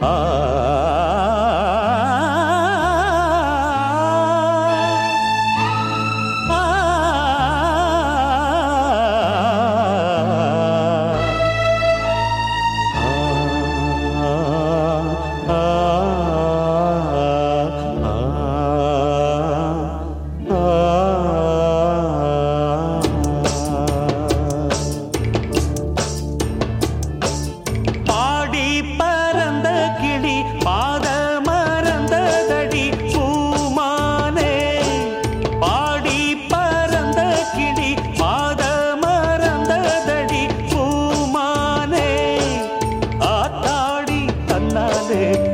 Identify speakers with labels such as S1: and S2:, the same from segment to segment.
S1: Ah. से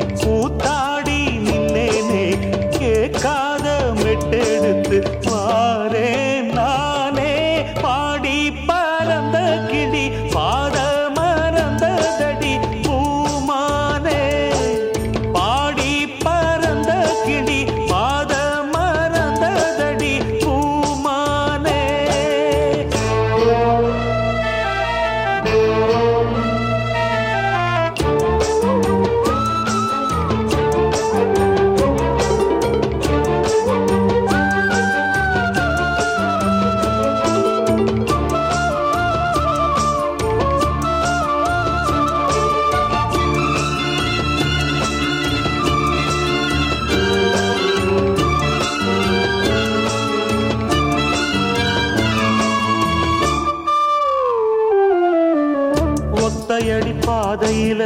S1: ஒத்தையடி பாதையில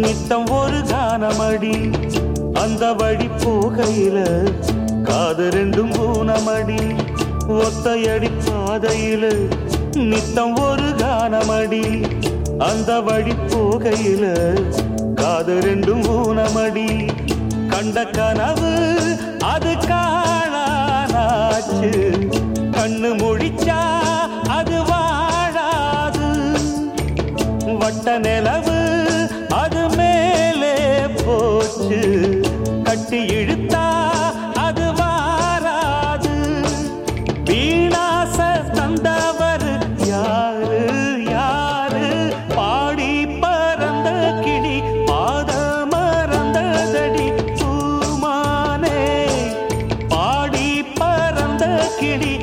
S1: நித்தம் ஒரு கானமடி. அந்த வழி போகையில காது ரெண்டும் ஊனமடி. ஒத்தையடி பாதையில நித்தம் ஒரு கானமடி. அந்த வழி போகையில காது ரெண்டும் ஊனமடி. கண்ட கனவு அது காணாச்சு கண்ணு முடிச்சா அது பட்ட நிலவு அது மேலே போச்சு. கட்டி இழுத்தா அது வாராது. வீணாச தந்தவர் யாரு? யாரு? பாடி பறந்த கிடி பாத மறந்ததடி சூமானே. பாடி பறந்த கிடி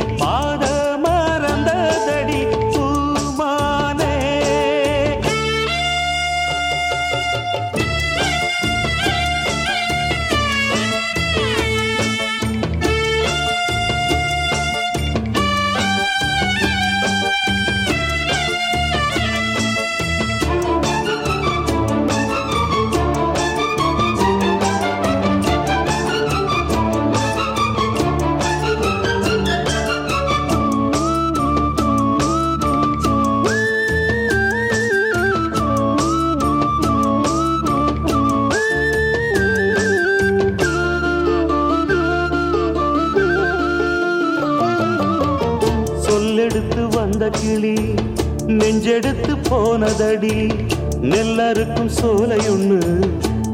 S1: சொல்லெடுத்து வந்த கிளி நெஞ்செடுத்து போனதடி நெல்லறுக்கும் சோலையொன்னு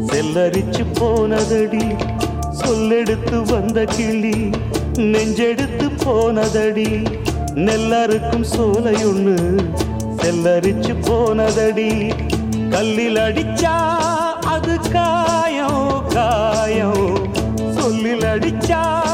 S1: செல்லரிச்சு போனதடி. சொல்லெடுத்து வந்த கிளி நெஞ்செடுத்து போனதடி நெல்லறுக்கும் சோலையொன்னு செல்லரிச்சு போனதடி. கல்லில் அடிச்சா அது காயம் காயம். சொல்லில் அடிச்சா